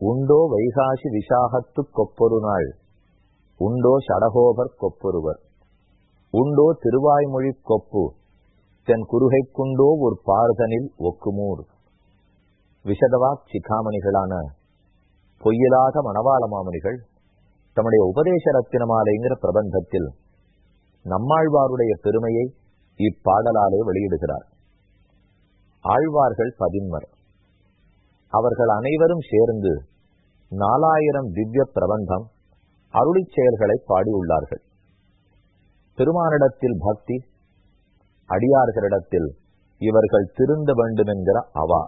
உண்டோ வைகாசி விசாகத்து கொப்பொரு நாள் உண்டோ சடகோபர் கொப்பொருவர்? உண்டோ திருவாய்மொழி கொப்பு? தென் குருகைக்குண்டோ ஒரு பார்தனில் ஒக்குமூர்? விஷதவாக் சிகாமணிகளான பொய்யிலாத மணவாள மாமணிகள் தம்முடைய உபதேச ரத்தினமாலைங்கிற பிரபந்தத்தில் நம்மாழ்வாருடைய பெருமையை இப்பாடலாலே வெளியிடுகிறார். ஆழ்வார்கள் பதின்மர். அவர்கள் அனைவரும் சேர்ந்து நாலாயிரம் திவ்ய பிரபந்தம் அருளி செயல்களை பாடியுள்ளார்கள். பெருமானிடத்தில் பக்தி அடியார்களிடத்தில் இவர்கள் திருந்த வேண்டும் என்கிற அவா.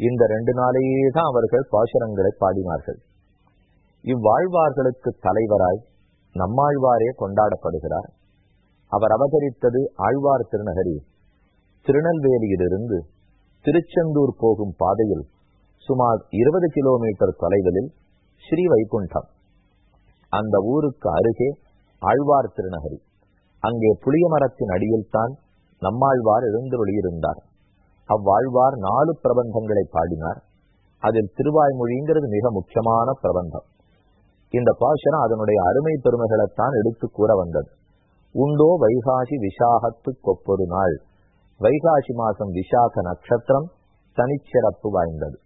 இந்த ரெண்டு நாளையே தான் அவர்கள் பாசுரங்களை பாடினார்கள். இவ்வாழ்வார்களுக்கு தலைவராய் நம்மாழ்வாரே கொண்டாடப்படுகிறார். அவர் அவதரித்தது ஆழ்வார் திருநகரி திருநெல்வேலியிலிருந்து திருச்செந்தூர் போகும் பாதையில் சுமார் இருபது கிலோமீட்டர் தொலைவில் ஸ்ரீ வைகுண்டம் அந்த ஊருக்கு அருகே ஆழ்வார் திருநகரி. அங்கே புளிய மரத்தின் அடியில் தான் நம்மாழ்வார் எழுந்தருளியிருந்தார். அவ்வாழ்வார் நாலு பிரபந்தங்களை பாடினார். அதில் திருவாய்மொழிங்கிறது மிக முக்கியமான பிரபந்தம். இந்த பாஷனம் அதனுடைய அருமை பெருமைகளைத்தான் எடுத்து கூற வந்தது. உண்டோ வைகாசி விசாகத்து கொப்பொரு நாள். வைகாசி மாசம் விசாக நட்சத்திரம் தனிச்சிறப்பு வாய்ந்தது.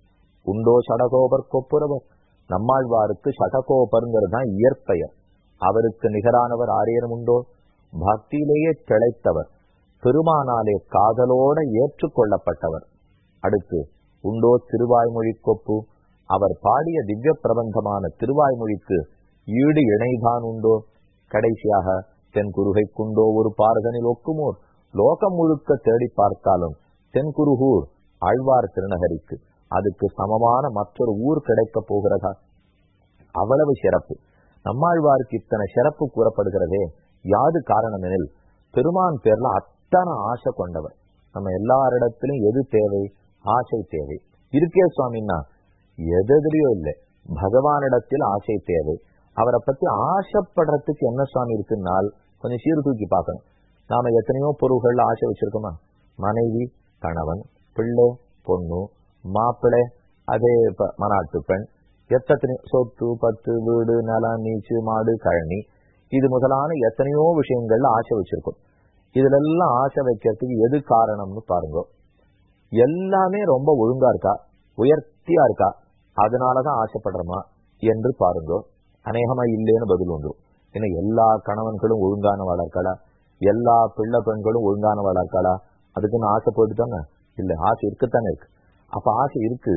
உண்டோ சடகோபர் கொப்புரவர் நம்மாழ்வாருக்கு சடகோபருங்கிறது தான் இயற்பெயர். அவருக்கு நிகரானவர் ஆரியரும் உண்டோ? பக்தியிலேயே திளைத்தவர். பெருமானாலே காதலோட ஏற்றுக்கொள்ளப்பட்டவர். அடுத்து உண்டோ திருவாய்மொழி கொப்பு? அவர் பாடிய திவ்ய பிரபந்தமான திருவாய்மொழிக்கு ஈடு இணைதான் உண்டோ? கடைசியாக தென் குருகைக்குண்டோ ஒரு பார்கனில் ஒக்குமோர்? லோகம் முழுக்க தேடி பார்த்தாலும் தென்குருகூர் ஆழ்வார் திருநகரிக்கு. அதுக்கு சமமான மற்றொரு ஊர் கிடைக்க போகிறதா? அவ்வளவு சிறப்பு. நம்மாழ்வாருக்கு இத்தனை சிறப்பு கூறப்படுகிறதே யாது காரணம் எனில் பெருமான் பேர்ல அத்தனை ஆசை கொண்டவர். நம்ம எல்லாரிடத்திலும் எது தேவை? ஆசை தேவை. இருக்கே சுவாமின்னா எதிலையோ இல்லை பகவானிடத்தில் ஆசை தேவை. அவரை பத்தி ஆசைப்படுறதுக்கு என்ன சுவாமி இருக்குன்னால் கொஞ்சம் சீர் தூக்கி பார்க்கணும். நாம எத்தனையோ பொருள்கள்ல ஆசை வச்சிருக்கோமா? மனைவி கணவன் பிள்ளை பொண்ணு மாப்பிள்ளை அதே மனாட்டு பெண். எத்தனை சொத்து பத்து வீடு நலம் நீச்சு மாடு கழனி. இது முதலான எத்தனையோ விஷயங்கள்ல ஆசை வச்சிருக்கோம். இதுல எல்லாம் ஆசை வைக்கிறதுக்கு எது காரணம்னு பாருங்க. எல்லாமே ரொம்ப ஒழுங்கா இருக்கா? உயர்த்தியா இருக்கா? அதனாலதான் ஆசைப்படுறோமா என்று பாருங்க. அநேகமா இல்லேன்னு பதில் உண்டு. ஏன்னா எல்லா கணவன்களும் ஒழுங்கான வளர்க்கலா எல்லா பிள்ளை பெண்களும் ஒழுங்கான வளர்க்கலா அதுக்குன்னு ஆசை போயிட்டு இல்ல ஆசை இருக்கத்தானே இருக்கு. அப்ப ஆசை இருக்கு.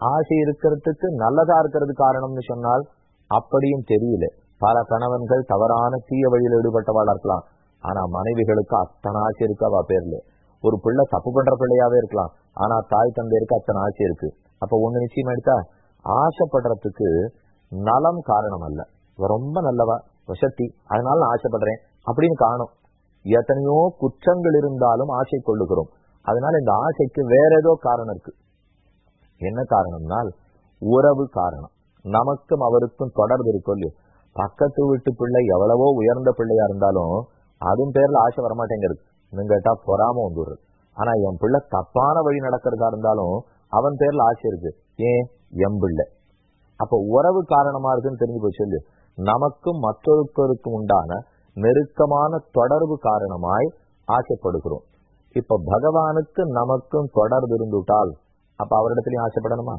ஆசை இருக்கிறதுக்கு நல்லதா இருக்கிறது காரணம்னு சொன்னால் அப்படியும் தெரியல. பல கணவன்கள் தவறான தீய வழியில் ஈடுபட்டவாளா இருக்கலாம். ஆனா மனைவிகளுக்கு அத்தனை ஆசை இருக்கு அவ பேர்ல. ஒரு பிள்ளை தப்பு பண்ற பிள்ளையாவே இருக்கலாம். ஆனா தாய் தந்தையருக்கு அத்தனை ஆசை இருக்கு. அப்ப ஒண்ணு நிச்சயம் எடுத்தா ஆசைப்படுறதுக்கு நலம் காரணம் அல்ல ரொம்ப நல்லவா வசத்தி அதனால நான் ஆசைப்படுறேன் அப்படின்னு காணும். எத்தனையோ குற்றங்கள் இருந்தாலும் ஆசை கொள்ளுகிறோம். அதனால இந்த ஆசைக்கு வேற ஏதோ காரணம் இருக்கு. என்ன காரணம்னால் உறவு காரணம். நமக்கும் அவருக்கும் தொடர்பு இருக்கும் இல்லையோ? பக்கத்து வீட்டு பிள்ளை எவ்வளவோ உயர்ந்த பிள்ளையா இருந்தாலும் அதுவும் பேர்ல ஆசை வரமாட்டேங்கிறது இன்னும் கேட்டா பொறாம வந்துடுறது. ஆனா என் பிள்ளை தப்பான வழி நடக்கிறதா இருந்தாலும் அவன் பேர்ல ஆசை இருக்கு. ஏன்? என் பிள்ளை. அப்ப உறவு காரணமா இருக்குன்னு தெரிஞ்சு போய் சொல்லு நமக்கும் மற்றொருத்தருக்கும் உண்டான நெருக்கமான தொடர்பு காரணமாய் ஆசைப்படுகிறோம். இப்ப பகவானுக்கு நமக்கும் தொடர்பு இருந்துட்டால் அப்ப அவரிடத்துலயும் ஆசைப்படணுமா?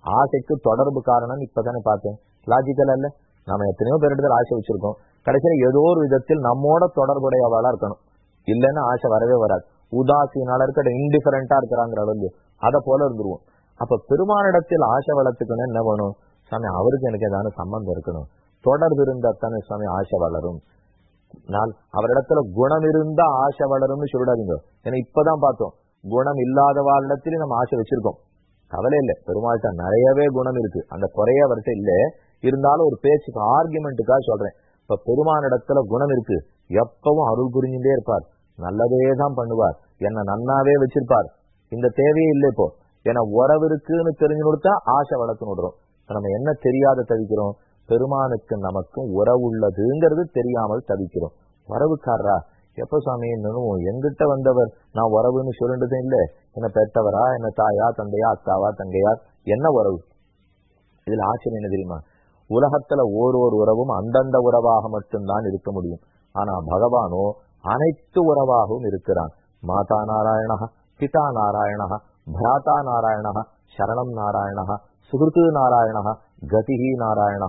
ஆசைக்கு தொடர்பு காரணம் இப்பதானே பார்த்தேன். லாஜிக்கல் அல்ல. நம்ம எத்தனையோ பேரிடத்துல ஆசை வச்சிருக்கோம். கடைசியில ஏதோ ஒரு விதத்தில் நம்மோட தொடர்புடையவாளா இருக்கணும். இல்லைன்னா ஆசை வரவே வராது. உதாசீனால இருக்க இன்டிஃபரண்டா இருக்கிறாங்கிற அளவு அதை போல இருந்துருவோம். அப்ப பெருமானிடத்தில் ஆசை வளர்த்துக்கணும் என்ன பண்ணும் சாமி அவருக்கு எனக்கு ஏதாவது சம்பந்தம் இருக்கணும். தொடர்பு இருந்தா தானே சுவாமி ஆசை வளரும். நான் அவரிடத்துல குணம் இருந்தா ஆசை வளரும்னு சொல்லிடாதீங்க. ஏன்னா இப்பதான் பார்த்தோம். குணம் இல்லாதவாளிடத்திலும் நம்ம ஆசை வச்சிருக்கோம். கவலை இல்லை. பெருமாள்கிட்ட நிறையவே குணம் இருக்கு. அந்த குறைய அவர்கிட்ட இல்ல. இருந்தாலும் ஒரு பேச்சுக்கு ஆர்குமெண்ட்டுக்காக சொல்றேன். இப்ப பெருமானிடத்துல குணம் இருக்கு. எப்பவும் அருள் புரிஞ்சுட்டே இருப்பார். நல்லதே தான் பண்ணுவார். என்ன நன்னாவே வச்சிருப்பார். இந்த தேவையே இல்லை இப்போ. ஏன்னா உறவு இருக்குன்னு தெரிஞ்சு கொடுத்தா ஆசை வளர்த்து விடுறோம். நம்ம என்ன தெரியாத தவிக்கிறோம்? பெருமானுக்கு நமக்கும் உறவு உள்ளதுங்கிறது தெரியாமல் தவிக்கிறோம். உறவுக்காரரா? எப்ப சுவாமி எங்கிட்ட வந்தவர் நான் உறவுன்னு சொல்லுறது இல்லை. என்ன பெற்றவரா? என்ன தாயா தந்தையா அக்காவா தங்கையா? என்ன உறவு? இதுல ஆச்சரியம் என்ன தெரியுமா? உலகத்துல ஓரோர் உறவும் அந்தந்த உறவாக மட்டும்தான் இருக்க முடியும். ஆனா பகவானோ அனைத்து உறவாகவும் இருக்கிறான் மாதா நாராயணா பிதா நாராயணா பிராதா நாராயணா சரணம் நாராயணா சுகிருத்து நாராயணா கதிகி நாராயணா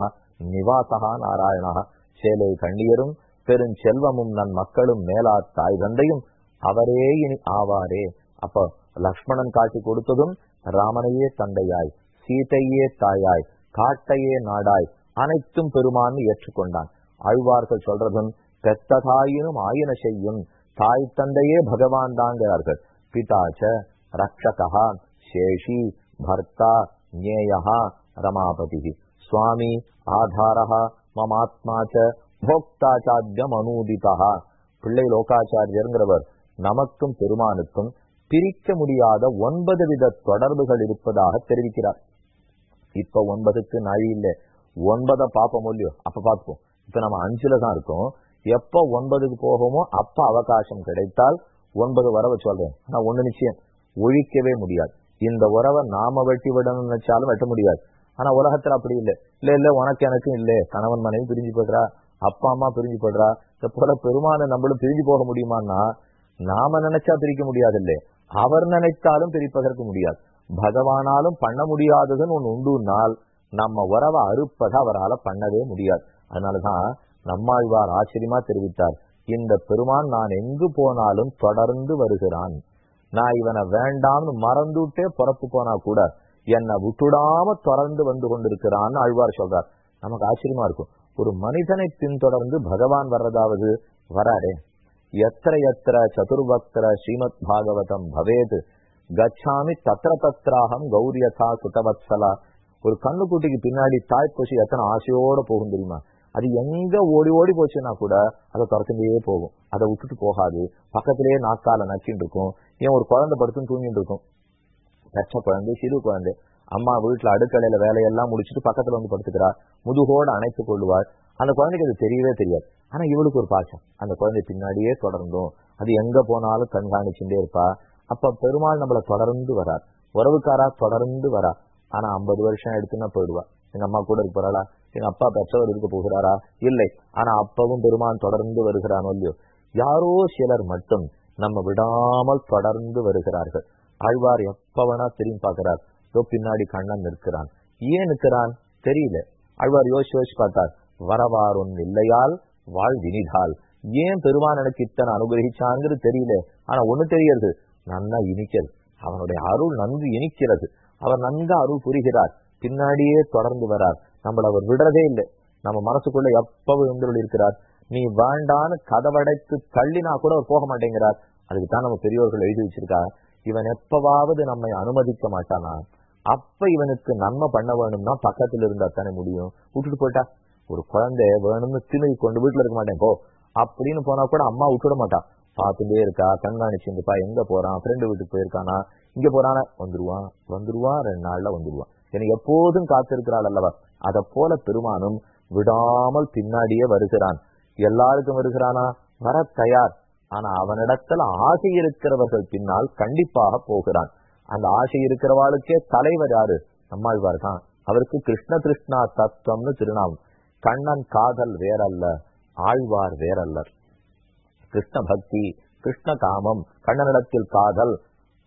நிவாசகா நாராயணா. சேலை கண்ணியரும் பெருஞ்செல்வமும் நன் மக்களும் மேலா தாய் தந்தையும் அவரே இனி ஆவாரே. அப்ப லக்ஷ்மணன் காட்டி கொடுத்ததும் ராமனையே தந்தையாய் சீதையே தாயாய் காட்டையே நாடாய் அனைத்தும் பெருமான்னு ஏற்றுக்கொண்டான். ஆழ்வார்கள் சொல்றதும் பெத்த தாயினும் ஆயின செய்யும் தாய் தந்தையே பகவான் தாங்கிறார்கள். பிதாச்ச ரக்ஷகா சேஷி பர்த்தா ஞேயா ரமாபதி. சுவாமி ஆதாரா மமாத்மாச்ச போக்தாச்சாத்தியம் அனூதிதா பிள்ளை லோகாச்சாரியருங்கிறவர் நமக்கும் பெருமானுக்கும் பிரிக்க முடியாத ஒன்பது வித தொடர்புகள் இருப்பதாக தெரிவிக்கிறார். இப்ப ஒன்பதுக்கு நாய் இல்லை ஒன்பதை பார்ப்போம் இல்லையோ? அப்ப பார்ப்போம். இப்ப நம்ம அஞ்சுல தான் இருக்கோம். எப்ப ஒன்பதுக்கு போகமோ அப்ப அவகாசம் கிடைத்தால் ஒன்பது வரவை சொல்றேன். ஆனா ஒண்ணு நிச்சயம் ஒழிக்கவே முடியாது. இந்த உறவை நாம வெட்டி விடணும்னு நினைச்சாலும் வெட்ட முடியாது. ஆனா உலகத்துல அப்படி இல்லை. இல்ல இல்ல உனக்கு எனக்கும் இல்ல. கணவன் மனைவி பிரிஞ்சு போடுறா அப்பா அம்மா பிரிஞ்சு போடுறா இந்த போல பெருமான நம்மளும் பிரிஞ்சு போக முடியுமான்னா நாம நினைச்சா பிரிக்க முடியாது இல்ல அவர் நினைத்தாலும் பிரிப்பதற்கு முடியாது. பகவானாலும் பண்ண முடியாததுன்னு ஒண்ணு உண்டுனால் நம்ம உறவை அறுப்பதை அவரால் பண்ணவே முடியாது. அதனாலதான் நம்மாழ்வார் ஆச்சரியமா தெரிவித்தார். இந்த பெருமான் நான் எங்கு போனாலும் தொடர்ந்து வருகிறான். நான் இவனை வேண்டாம்னு மறந்துட்டே புறப்பு போனா கூட என்னை விட்டுடாம தொடர்ந்து வந்து கொண்டிருக்கிறான்னு ஆழ்வார் சொல்றார். நமக்கு ஆச்சரியமா இருக்கும். ஒரு மனிதனை பின்தொடர்ந்து பகவான் வர்றதாவது வராரே எத்திர எத்திர சதுர்பக்தர ஸ்ரீமத் பாகவதம் பவேது. கச்சாமி தத்திர தத்ராகம் கௌரியதா சுதவத்சலா ஒரு கண்ணுக்குட்டிக்கு பின்னாடி தாய் எத்தனை ஆசையோட போகும் தெரியுமா? அது எங்க ஓடி ஓடி போச்சுன்னா கூட அதை துரத்துலேயே போகும். அதை விட்டுட்டு போகாது. பக்கத்திலேயே நாக்கால நச்சின்னு இருக்கும். ஏன் ஒரு குழந்தை படுத்துன்னு தூங்கிட்டு இருக்கும். பெற்ற குழந்தை சிறு குழந்தை. அம்மா வீட்டுல அடுக்கலையில வேலையெல்லாம் முடிச்சுட்டு பக்கத்துல வந்து படுத்துக்கிறார் முதுகோடு அணைத்துக் கொள்வாள். அந்த குழந்தைக்கு அது தெரியவே தெரியாது. ஆனா இவளுக்கு ஒரு பாசம். அந்த குழந்தை பின்னாடியே தொடர்ந்தும் அது எங்க போனாலும் கண்காணிச்சுட்டே இருப்பா. அப்ப பெருமாள் நம்மளை தொடர்ந்து வரார் உறவுக்காரா தொடர்ந்து வரா. ஆனா ஐம்பது வருஷம் எடுத்துன்னா போயிடுவா. எங்க அம்மா கூட இருக்க போறாளா? எங்க அப்பா பெற்றவர் இருக்க போகிறாரா? இல்லை. ஆனா அப்பவும் பெருமான் தொடர்ந்து வருகிறானோ இல்லையோ? யாரோ சிலர் மட்டும் நம்ம விடாமல் தொடர்ந்து வருகிறார்கள். ஆழ்வார் எப்ப வேணா திரும்பி பார்க்கிறார். இதோ பின்னாடி கண்ணன் நிற்கிறான். ஏன் நிற்கிறான்? தெரியல. ஆழ்வார் யோசிச்சு யோசிச்சு பார்த்தார். வரவாறும் இல்லையால் வாழ்வினிதால். ஏன் பெருமான் எனக்கு இத்தனை அனுகிரகிச்சாங்கிறது தெரியல. ஆனா ஒண்ணு தெரியறது நன்னா இனிக்கிறது. அவனுடைய அருள் நன்கு இனிக்கிறது. அவர் நன்கு அருள் புரிகிறார். பின்னாடியே தொடர்ந்து வரார். நம்மள அவர் விடுறதே இல்லை. நம்ம மனசுக்குள்ள எப்பவும் எழுந்தருள் இருக்கிறார்? நீ வேண்டான்னு கதவடைத்து தள்ளினா கூட அவர் போக மாட்டேங்கிறார். அதுக்கு தான் நம்ம பெரியோர்கள் எழுதி வச்சிருக்கா? இவன் எப்பவாவது நம்மை அனுமதிக்க மாட்டானா? அப்ப இவனுக்கு நன்மை பண்ண வேணும்னா பக்கத்துல இருந்தா தானே முடியும். விட்டுட்டு போயிட்டா? ஒரு குழந்தை வேணும்னு திணறி கொண்டு வீட்டுல இருக்க மாட்டேன் போ. அப்படின்னு போனா கூட அம்மா விட்டுட மாட்டான் பார்த்துட்டே இருக்கா கண்காணிச்சுருப்பா எங்க போறான்? ஃப்ரெண்டு வீட்டுக்கு போயிருக்கானா? இங்க போறானா. வந்துருவான். வந்துருவான் ரெண்டு நாள்ல வந்துருவான். எனக்கு எப்போதும் காத்திருக்கிறாள் அல்லவா? அத போல பெருமானும் விடாமல் பின்னாடியே வருகிறான். எல்லாருக்கும் வருகிறானா? வர தயார். ஆனா அவனிடத்துல ஆசை இருக்கிறவர்கள் பின்னால் கண்டிப்பாக போகிறான். அந்த ஆசை இருக்கிறவாளுக்கே தலைவர் யாரு? நம்மாழ்வார் தான். அவருக்கு கிருஷ்ண கிருஷ்ணா தத்துவம்னு திருநாமம். கண்ணன் காதல் வேறல்ல ஆழ்வார் வேறல்லர். கிருஷ்ண பக்தி கிருஷ்ண காமம் கண்ணனிடத்தில் காதல்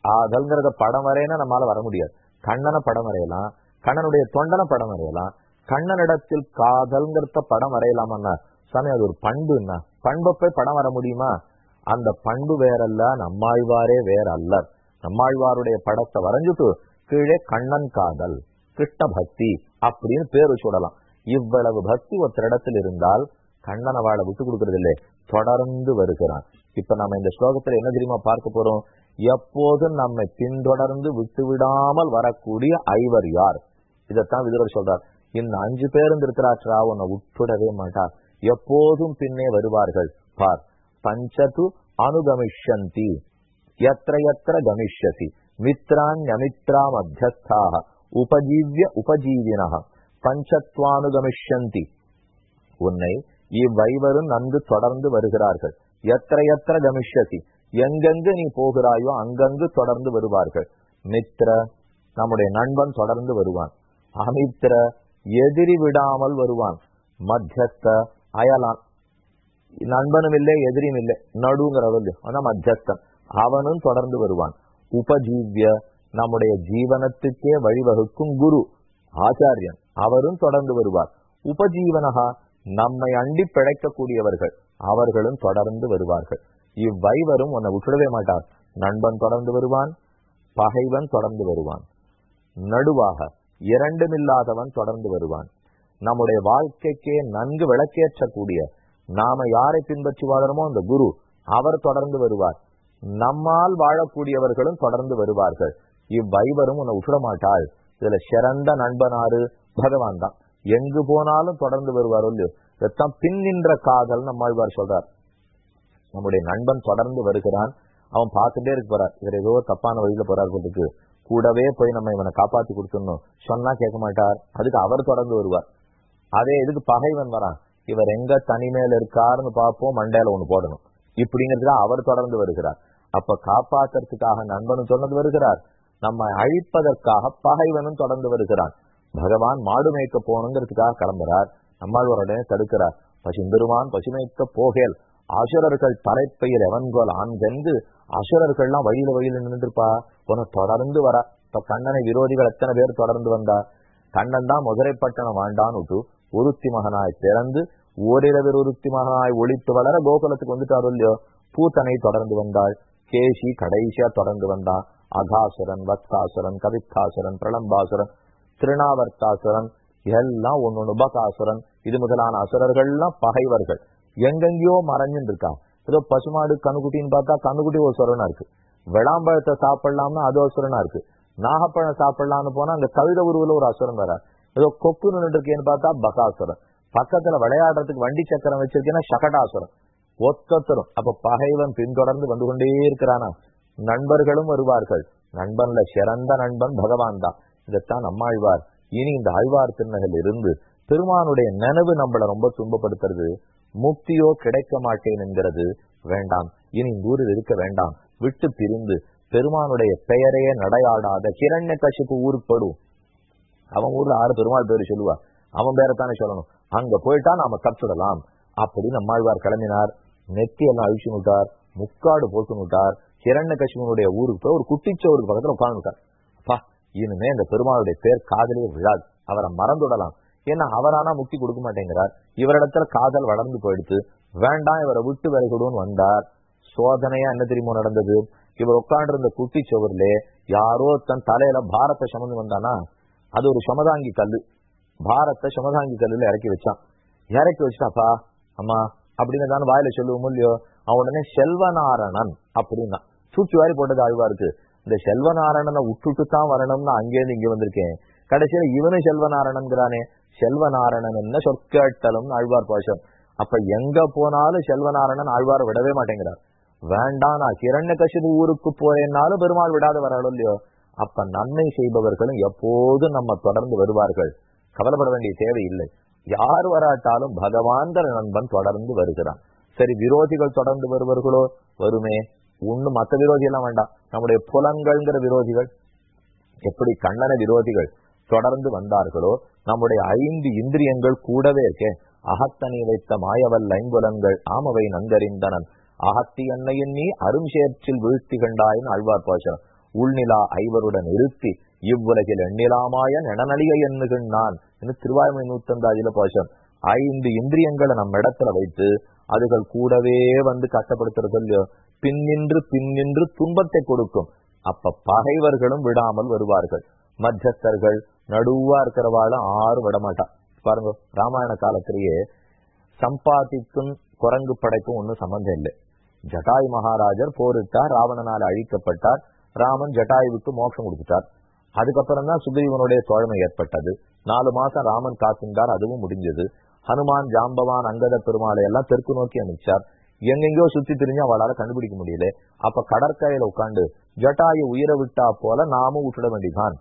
ஆதல்ங்கிறத படம் வரையினா நம்மளால வர முடியாது. கண்ணனை படம் வரையலாம் கண்ணனுடைய தொண்டனை படம் வரையலாம் கண்ணனிடத்தில் காதல்ங்கிறத படம் வரையலாமன்னா சாமி அது ஒரு பண்புன்னா பண்பை போய் படம் வர முடியுமா? அந்த பண்பு வேறல்ல நம்மாழ்வாரே வேற அல்லர் நம்மாழ்வாருடைய படத்தை வரைஞ்சிட்டு கீழே கண்ணன் காதல் கிருஷ்ண பக்தி அப்படின்னு பேரு சொல்லலாம் இவ்வளவு பக்தி ஒருத்தரிடத்தில் இருந்தால் கண்ணனை வாழ விட்டு கொடுக்கறது இல்லை தொடர்ந்து வருகிறான். இப்ப நம்ம இந்த ஸ்லோகத்துல என்ன தெரியுமா பார்க்க போறோம்? எப்போதும் நம்மை பின்தொடர்ந்து விட்டு விடாமல் வரக்கூடிய ஐவர் யார்? இதைத்தான் விதுரர் சொல்றார். இந்த அஞ்சு பேருந்து திருத்தராட்சரா உன்னை உட்படவே மாட்டார். எப்போதும் பின்னே வருவார்கள். பார். பஞ்சது அனுகமிஷந்தி எத்திர எத்திர கமிஷ்யசி மித்ராண்யமித்ரா மத்தியஸ்தாக உபஜீவிய உபஜீவினா பஞ்சத்வானுகமிஷந்தி உன்னை இவ்வைவரும் நன்கு தொடர்ந்து வருகிறார்கள். எத்திர எத்திர கமிஷ்யசி எங்கெங்கு நீ போகிறாயோ அங்கங்கு தொடர்ந்து வருவார்கள். மித்ர நம்முடைய நண்பன் தொடர்ந்து வருவான் அமித்ர எதிரி விடாமல் வருவான் மத்தியஸ்த அயலான் நண்பனும் இல்லை எதிரியும் இல்லை நடுங்கிறவன் ஆனா மத்தியஸ்தன். அவனும் தொடர்ந்து வருவான். உபஜீவிய நம்முடைய ஜீவனத்துக்கே வழிவகுக்கும் குரு ஆச்சாரியன். அவரும் தொடர்ந்து வருவார். உபஜீவனகா நம்மை அண்டி பிழைக்கக்கூடியவர்கள். அவர்களும் தொடர்ந்து வருவார்கள். இவ்வைவரும் உன்னை விட்டுடவே மாட்டார். நண்பன் தொடர்ந்து வருவான் பகைவன் தொடர்ந்து வருவான். நடுவாக இரண்டுமில்லாதவன் தொடர்ந்து வருவான். நம்முடைய வாழ்க்கைக்கே நன்கு விளக்கேற்றக்கூடிய நாம யாரை பின்பற்றி வாழறோமோ அந்த குரு அவர் தொடர்ந்து வருவார். நம்மால் வாழக்கூடியவர்களும் தொடர்ந்து வருவார்கள். இவ்வைவரும் உன்னை விட்டுட இதுல சிறந்த நண்பனாரு பகவான் தான். எங்கு போனாலும் தொடர்ந்து வருவார் இல்லையோ இதைத்தான் பின் நின்ற காதல் நம்மாழ்வார் சொல்றார். நம்முடைய நண்பன் தொடர்ந்து வருகிறான். அவன் பார்த்துட்டே இருக்க போறார். இவர் ஏதோ தப்பான வழியில போறார் போட்டுக்கு கூடவே போய் நம்ம இவனை காப்பாத்தி கொடுத்துடணும். சொன்னா கேட்க மாட்டார். அதுக்கு அவர் தொடர்ந்து வருவார். அதே இதுக்கு பகைவன் வரான். இவர் எங்க தனிமேல இருக்காருன்னு பார்ப்போம் மண்டையில ஒண்ணு போடணும். இப்படிங்கிறதுல அவர் தொடர்ந்து வருகிறார். அப்ப காப்பாத்துறதுக்காக நண்பனும் தொடர்ந்து வருகிறார். நம்ம அழிப்பதற்காக பகைவனும் தொடர்ந்து வருகிறான் பகவான் மாடு மேய்க்க போகணுங்கிறதுக்காக கிளம்புறார். நம்மாழ்வாருடனே தடுக்கிறார். பசும்பெருமான் பசுமைக்க போகேல். அசுரர்கள் தலைப்பையில் எவன்கோல் ஆண்கென்று அசுரர்கள்லாம் வழியில வழியில நின்றுப்பா உன தொடர்ந்து வர. இப்ப கண்ணனை விரோதிகள் எத்தனை பேர் தொடர்ந்து வந்தா? கண்ணன் தான் மதுரைப்பட்டணம் வாண்டான்னு விட்டு ஒருத்தி மகனாய் பிறந்து ஓரிரவர் ஒருத்தி மகனாய் ஒழித்து வளர கோகுலத்துக்கு வந்துட்டாரோ இல்லையோ? பூத்தனை தொடர்ந்து வந்தாள். கேசி கடைசியா தொடர்ந்து வந்தா. அகாசுரன் வத்காசுரன் கவித்தாசுரன் பிரளம்பாசுரன் திருநாவர்த்தாசுரன் எல்லாம் ஒன்னொன்னு உபகாசுரன் இது முதலான அசுரர்கள்லாம் பகைவர்கள். எங்கெங்கயோ மறைஞ்சுன்னு இருக்கான். ஏதோ பசுமாடு கண்ணுக்குட்டின்னு பார்த்தா கண்ணுக்குட்டி ஒரு சுரனா இருக்கு. விளாம்பழத்தை சாப்பிடலாம்னா அது அசுரனா இருக்கு. நாகப்பழம் சாப்பிடலாம்னு போனா அந்த கவித உருவில் ஒரு அசுரன் வர ஏதோ கொக்கு நின்று இருக்கேன்னு பார்த்தா பகாசுரன் பக்கத்துல விளையாடுறதுக்கு வண்டி சக்கரம் வச்சிருக்கேன்னா சகடாசுரன் ஒத்தத்தரும். அப்ப பகைவன் பின்தொடர்ந்து வந்து கொண்டே இருக்கிறானா? நண்பர்களும் வருவார்கள். நண்பன்ல சிறந்த நண்பன் பகவான் தான். இதைத்தான் நம்மாழ்வார் இனி இந்த ஆழ்வார் திருநகல் இருந்து பெருமானுடைய நினைவு நம்மள ரொம்ப துன்பப்படுத்துறது. முக்தியோ கிடைக்க மாட்டேன் என்கிறது. வேண்டாம். இனி இந்த ஊரில் இருக்க வேண்டாம். விட்டு பிரிந்து பெருமானுடைய பெயரையே நடையாடாத கிரண்ய கசிப்பு ஊருப்படும் அவன் ஊர்ல ஆறு பெருமாள் பேரு சொல்லுவா. அவன் பேரத்தானே சொல்லணும். அங்க போயிட்டா நாம தப்பிடலாம் அப்படின்னு நம்மாழ்வார் கிளம்பினார். நெத்தி எல்லாம் அழிச்சு விட்டார் முக்காடு போட்டு விட்டார் கிரண்ண கஷ்மனுடைய ஊருக்கு போய் ஒரு குட்டிச்சோருக்கு பக்கத்துல உட்கார்ந்துட்டார் அப்பா இனிமே இந்த பெருமாளுடைய பேர் காதலே விழாது. அவரை மறந்துடலாம். ஏன்னா அவரானா முக்தி கொடுக்க மாட்டேங்கிறார். இவரிடத்துல காதல் வளர்ந்து போயிடுத்து வேண்டாம் இவரை விட்டு விலகிடுன்னு வந்தார். சோதனையா என்ன தெரியுமோ நடந்தது? இவர் உட்காண்டிருந்த இருந்த குட்டி சுவர்ல யாரோ தன் தலையில பாரத்தை சுமந்து வந்தானா? அது ஒரு சமதாங்கி கல்லு. பாரத்தை சமதாங்கி கல்லுல இறக்கி வச்சான். இறக்கி வச்சாப்பா அம்மா அப்படின்னு தான் வாயில சொல்லுவோம் இல்லையோ அவன் உடனே செல்வநாரணன் அப்படின்னா. தூக்கி வாரி போட்டது ஆழ்வாருக்கு இந்த செல்வநாரணனை விட்டுட்டு தான் வரணும்னு அங்கேருந்து இங்க வந்திருக்கேன். கடைசியில இவனும் செல்வநாரணன்கிறானே. செல்வநாரணன் என்ன சொற்கேட்டலும் ஆழ்வார் பாஷம். அப்ப எங்க போனாலும் செல்வநாரணன் ஆழ்வார் விடவே மாட்டேங்கிறார். வேண்டாம் நான் கிரண்ய கசிது ஊருக்கு போறேன்னாலும் பெருமாள் விடாத வராளோ இல்லையோ அப்ப நன்மை செய்பவர்களும் எப்போதும் நம்ம தொடர்ந்து வருவார்கள். கவலைப்பட வேண்டிய தேவை இல்லை. யார் வராட்டாலும் பகவான்கிற நண்பன் தொடர்ந்து வருகிறான். சரி விரோதிகள் தொடர்ந்து வருவார்களோ? வருமே. ஒன்னும் மற்ற விரோதி எல்லாம் வேண்டாம். நம்முடைய புலங்கள்ங்கிற விரோதிகள். எப்படி கண்ணன விரோதிகள் தொடர்ந்து வந்தார்களோ? நம்முடைய ஐந்து இந்திரியங்கள் கூடவே இருக்கே. அகத்தனி வைத்த மாயவல் ஐம்புலன்கள் ஆமவை நன்கறிந்தனன். அகத்தி எண்ணையின் நீ அரும்சேற்றில் வீழ்த்தி கண்டாயின் ஆழ்வார் பாசம் உள்நிலா ஐவருடன் இருத்தி இவ்வுலகில் எண்ணிலாமாய நெனநலிய எண்ணுகள் நான் என்று திருவாய்மொழி நூத்தந்தாதியில பாசம் ஐந்து இந்திரியங்களை நம்ம இடத்துல வைத்து அதுகள் கூடவே வந்து கஷ்டப்படுத்துறது இல்லையோ பின்னின்று பின்னின்று துன்பத்தை கொடுக்கும். அப்ப பகைவர்களும் விடாமல் வருவார்கள். மத்தியஸ்தர்கள் நடுவா இருக்கிறவாளும் ஆறும் விடமாட்டான் பாருங்க ராமாயண காலத்திலேயே சம்பாதிக்கும் குரங்கு படைக்கும் ஒன்னும் சம்பந்தம் இல்லை. ஜட்டாய் மகாராஜர் போரிட்டார் ராவணனால் அழிக்கப்பட்டார். ராமன் ஜட்டாயுவுக்கு மோட்சம் கொடுத்துட்டார். அதுக்கப்புறம் தான் சுக்ரீவனுடைய தோழமை ஏற்பட்டது. நாலு மாசம் ராமன் காத்திருந்தார் அதுவும் முடிஞ்சது. ஹனுமான் ஜாம்பவான் அங்கத பெருமாளை எல்லாம் தெற்கு நோக்கி அனுப்பிச்சார். எங்கெங்கயோ சுத்தி திரிஞ்சு அவளால கண்டுபிடிக்க முடியல. அப்ப கடற்கரையில உட்காந்து ஜட்டாயை உயிரை விட்டா போல நாமும் விட்டுட வேண்டிதான்.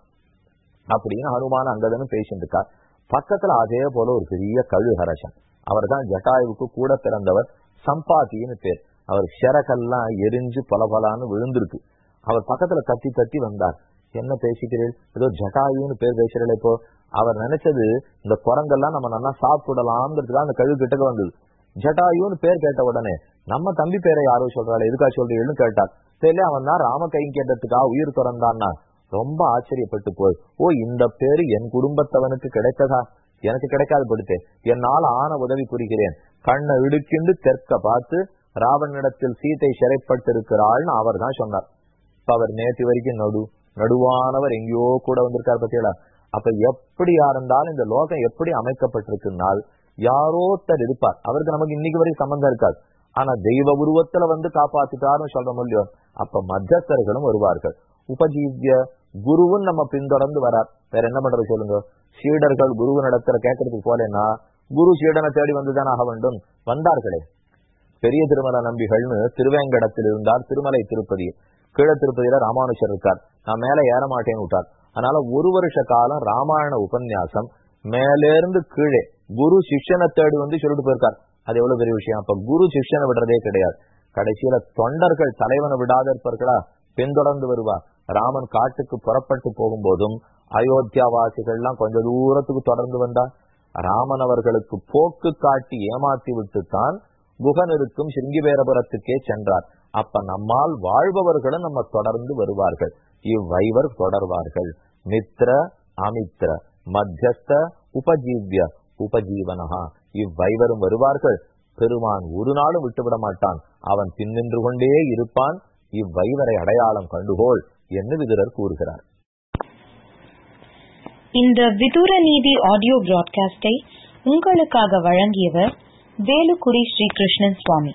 அப்படின்னு ஹனுமான் அங்கதனும் பேசிட்டு இருக்கார். பக்கத்துல அதே போல ஒரு பெரிய கழுஹரசன் அவர் தான் ஜட்டாயுவுக்கு கூட பிறந்தவர் சம்பாத்தின்னு பேர். அவர் சிறகெல்லாம் எரிஞ்சு பல பலான்னு விழுந்திருக்கு. அவர் பக்கத்துல தட்டி தட்டி வந்தார். என்ன பேசிக்கிறீர்கள் ஏதோ ஜட்டாயுன்னு பேர் பேசுறீங்களே இப்போ. அவர் நினைச்சது இந்த குரங்கெல்லாம் நம்ம நல்லா சாப்பிடலாம்ங்கிறதுக்காக அந்த கழுகு கிட்டக்க வந்தது. ஜட்டாயுன்னு பேர் கேட்ட உடனே நம்ம தம்பி பேரை யாரோ சொல்றாள் எதுக்கா சொல்றீங்கன்னு கேட்டார். சரி அவன் தான் ராம கைங்கேட்டத்துக்காக உயிர் திறந்தான்னா. ரொம்ப ஆச்சரியப்பட்டு போய் ஓ இந்த பேரு என் குடும்பத்தவனுக்கு கிடைத்ததா? எனக்கு கிடைக்காது படுத்தே என்னால் ஆன உதவி புரிகிறேன். கண்ணை இடுக்கிண்டு தெற்க பார்த்து ராவணிடத்தில் சீதை சிறைப்பட்டிருக்கிறாள்னு அவர் தான் சொன்னார். அவர் நேற்று வரைக்கும் நடு நடுவானவர் எங்கேயோ கூட வந்திருக்கார் பத்தியலா? அப்ப எப்படியா இருந்தாலும் இந்த லோகம் எப்படி அமைக்கப்பட்டிருக்குனால் யாரோத்தர் இருப்பார். அவருக்கு நமக்கு இன்னைக்கு வரைக்கும் சம்பந்தம் இருக்காது. ஆனா தெய்வ உருவத்துல வந்து காப்பாத்திட்டாருன்னு சொல்ற முடியும் அப்ப மத்தியஸ்தர்களும் வருவார்கள். உபஜீவிய குருவும் நம்ம பின்தொடர்ந்து வரார். வேற என்ன பண்றது சொல்லுங்க? சீடர்கள் குருவு நடத்துற கேட்கறதுக்கு போலேன்னா குரு சீடனை தேடி வந்துதான் ஆக வேண்டும்? வந்தார்களே. பெரிய திருமல நம்பிகள்னு திருவேங்கடத்தில் இருந்தார் திருமலை திருப்பதி. கீழ திருப்பதியில ராமானுஷர் இருக்கார். நான் மேல ஏற மாட்டேன்னு விட்டார். அதனால ஒரு வருஷ காலம் ராமாயண உபன்யாசம் மேலேருந்து கீழே குரு சிஷ்யனை தேடி வந்து சொல்லிட்டு போயிருக்கார். அது எவ்வளவு பெரிய விஷயம்? அப்ப குரு சிஷ்யனை விடுறதே கிடையாது. கடைசியில தொண்டர்கள் தலைவனை விடாத இருப்பார்களா? பின்தொடர்ந்து வருவா ராமன் காட்டுக்கு புறப்பட்டு போகும்போதும் அயோத்தியாவாசிகள்லாம் கொஞ்ச தூரத்துக்கு தொடர்ந்து வந்தா ராமன் அவர்களுக்கு போக்கு காட்டி ஏமாத்தி விட்டுத்தான் குகன் இருக்கும் சிங்கிவேரபுரத்துக்கே சென்றார். அப்ப நம்மால் வாழ்பவர்களும் நம்ம தொடர்ந்து வருவார்கள். இவ்வைவர் தொடர்வார்கள். மித்ர அமித்ர மத்தியஸ்த உபஜீவிய உபஜீவனகா இவ்வைவரும் வருவார்கள். பெருமான் ஒரு நாளும் விட்டுவிட மாட்டான். அவன் பின்னின்று கொண்டே இருப்பான். இவ்வைவரை அடையாளம் கண்டுகோள் என்று விதுரர் கூறுகிறார். இந்த விதுர நீதி ஆடியோ பிராட்காஸ்டை உங்களுக்காக வழங்கியவர் வேலுக்குடி ஸ்ரீ கிருஷ்ணன் சுவாமி.